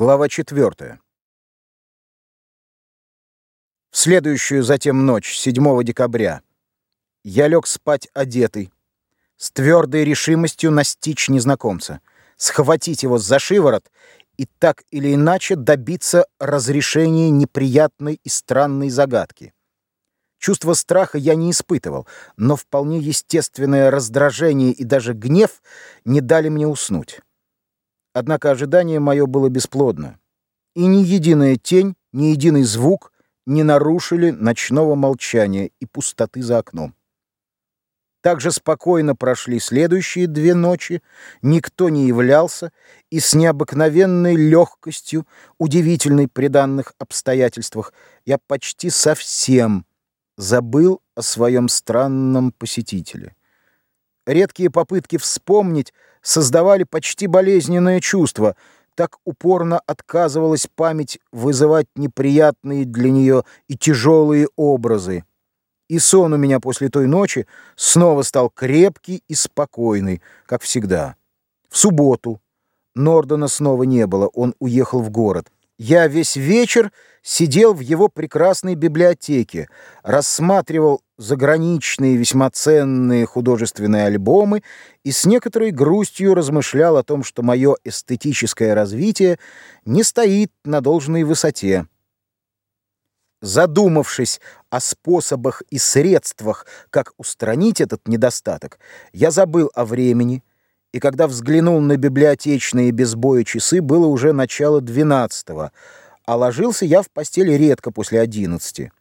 Глава 4. В следующую затем ночь, 7 декабря, я лег спать одетый, с твердой решимостью настичь незнакомца, схватить его за шиворот и так или иначе добиться разрешения неприятной и странной загадки. Чувство страха я не испытывал, но вполне естественное раздражение и даже гнев не дали мне уснуть. Однако ожидание мое было бесплодно. И ни единая тень, ни единый звук не нарушили ночного молчания и пустоты за окном. Так же спокойно прошли следующие две ночи, никто не являлся, и с необыкновенной легкостью, удивительной при данных обстоятельствах, я почти совсем забыл о своем странном посетителе. Редкие попытки вспомнить создавали почти болезненное чувство. Так упорно отказывалась память вызывать неприятные для нее и тяжелые образы. И сон у меня после той ночи снова стал крепкий и спокойный, как всегда. В субботу Нордона снова не было, он уехал в город. Я весь вечер сидел в его прекрасной библиотеке, рассматривал заграничные весьма ценные художественные альбомы и с некоторой грустью размышлял о том, что мое эстетическое развитие не стоит на должной высоте. Задумавшись о способах и средствах, как устранить этот недостаток, я забыл о времени, и когда взглянул на библиотечные без боя часы, было уже начало двенадцатого, а ложился я в постели редко после одиннадцати.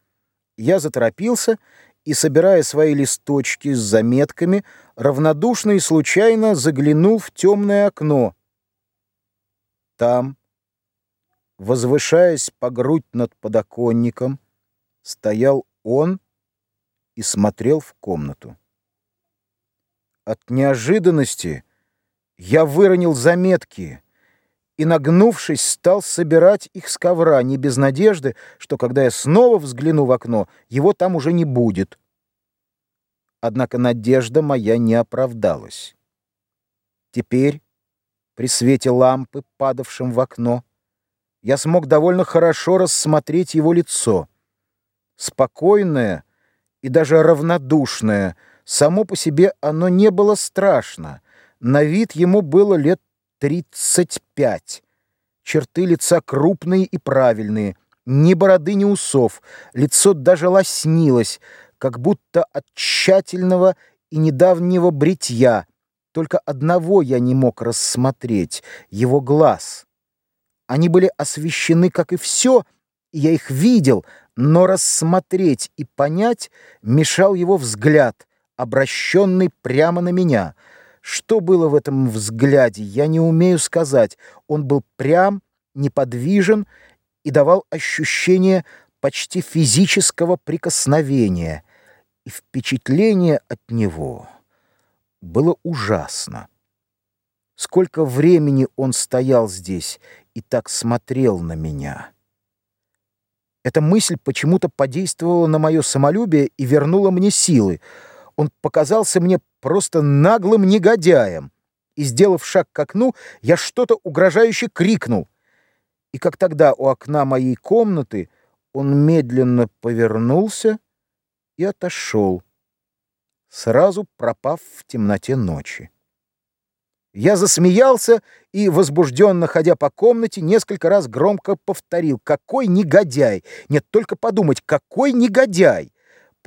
Я заторопился и, собирая свои листочки с заметками, равнодушно и случайно заглянул в темное окно. Там, возвышаясь по грудь над подоконником, стоял он и смотрел в комнату. От неожиданности я выронил заметки и, нагнувшись, стал собирать их с ковра, не без надежды, что, когда я снова взгляну в окно, его там уже не будет. Однако надежда моя не оправдалась. Теперь, при свете лампы, падавшем в окно, я смог довольно хорошо рассмотреть его лицо. Спокойное и даже равнодушное, само по себе оно не было страшно — на вид ему было лет тридцать пять. Черты лица крупные и правильные, ни бороды, ни усов, лицо даже лоснилось, как будто от тщательного и недавнего бритья. Только одного я не мог рассмотреть — его глаз. Они были освещены, как и все, и я их видел, но рассмотреть и понять мешал его взгляд, обращенный прямо на меня — что было в этом взгляде, я не умею сказать. Он был прям, неподвижен и давал ощущение почти физического прикосновения. И впечатление от него было ужасно. Сколько времени он стоял здесь и так смотрел на меня. Эта мысль почему-то подействовала на мое самолюбие и вернула мне силы. Он показался мне просто наглым негодяем. И, сделав шаг к окну, я что-то угрожающе крикнул. И как тогда у окна моей комнаты он медленно повернулся и отошел, сразу пропав в темноте ночи. Я засмеялся и, возбужденно ходя по комнате, несколько раз громко повторил «Какой негодяй! Нет, только подумать, какой негодяй!»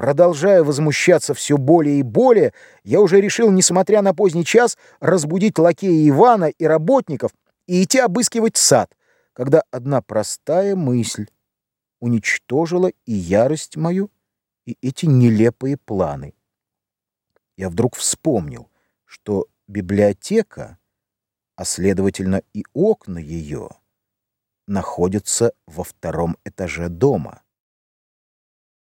Продолжая возмущаться все более и более, я уже решил, несмотря на поздний час, разбудить лакея Ивана и работников и идти обыскивать сад, когда одна простая мысль уничтожила и ярость мою, и эти нелепые планы. Я вдруг вспомнил, что библиотека, а следовательно и окна ее, находятся во втором этаже дома.